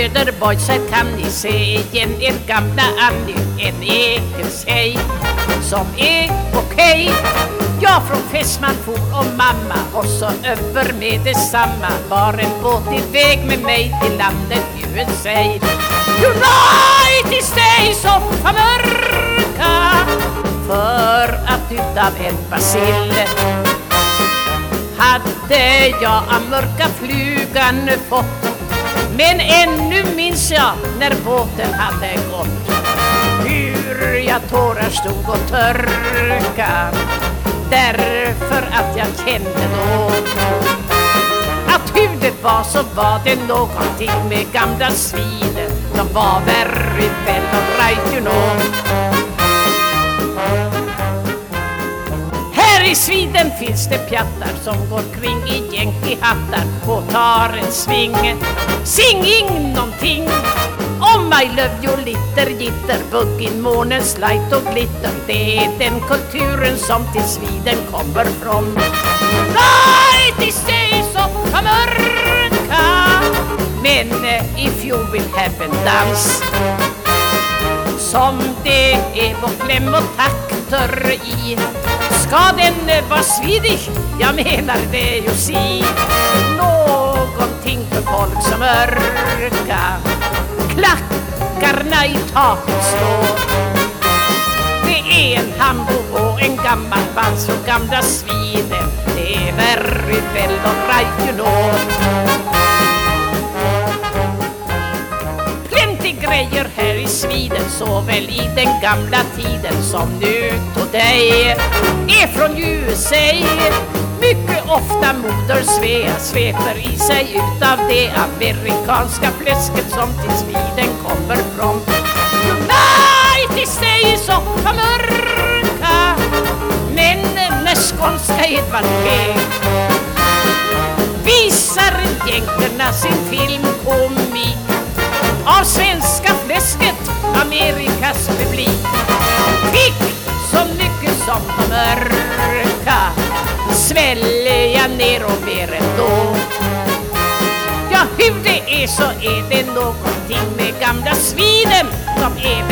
bröder här kan ni se igen er gamla Annie, en egen tjej som är okej. Jag från fästman for och mamma och så över med detsamma var en båt iväg med mig till landet USA. United States of America för att utav en bacill hade jag av mörka flugan fått men ännu minns jag när båten hade gått. Hur jag tårar stod och törka Därför att jag kände då Att hur det var så var det någonting med gamla sviden De var very well alright you know. Sviden finns det pjattar som går kring i jänkihattar och tar en sving. Singing nånting! någonting. Oh, Om I love you litter gitter Buggin, månens light och glitter. Det är den kulturen som till Sviden kommer från. Light is days of America. Men eh, if you will have a dance. Som det är på kläm och takter i Ska den vara svidig? Jag menar det ju si Någonting för folk som örka Klackarna i taket slår Det är en hambo och en gammal vals och gamla sviden Det är very well alright you know Plenty grejer här i Sviden såväl i den gamla tiden som nu today är från USA mycket ofta moder Svea sveper i sig utav det amerikanska fläsket som till Sviden kommer från. United States of America Men när skånska Edvard P visar jänkarna sin filmkomik av svenska som mörka svälja ner och mer ändå. Ja, hur det är så är det någonting med gamla sviden som är